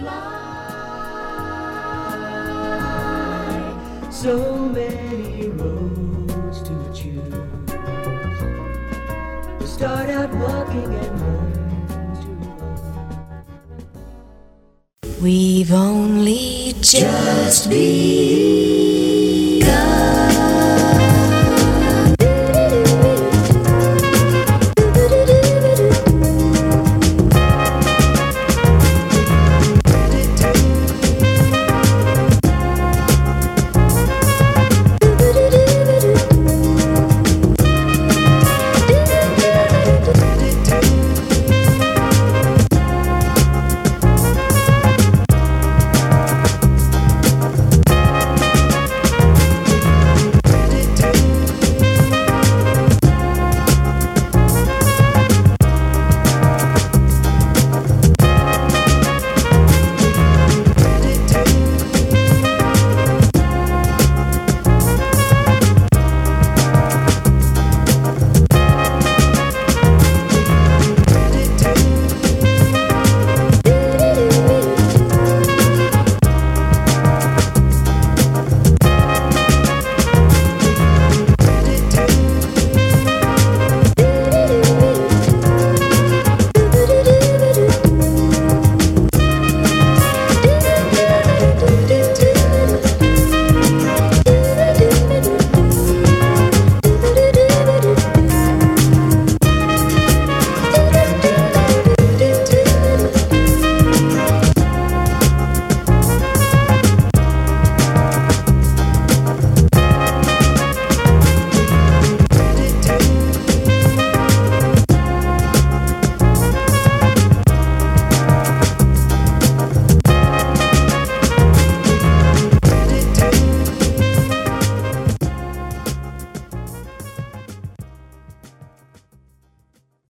fly. So many roads to choose. Start out walking and learn to walk. We've only just begun.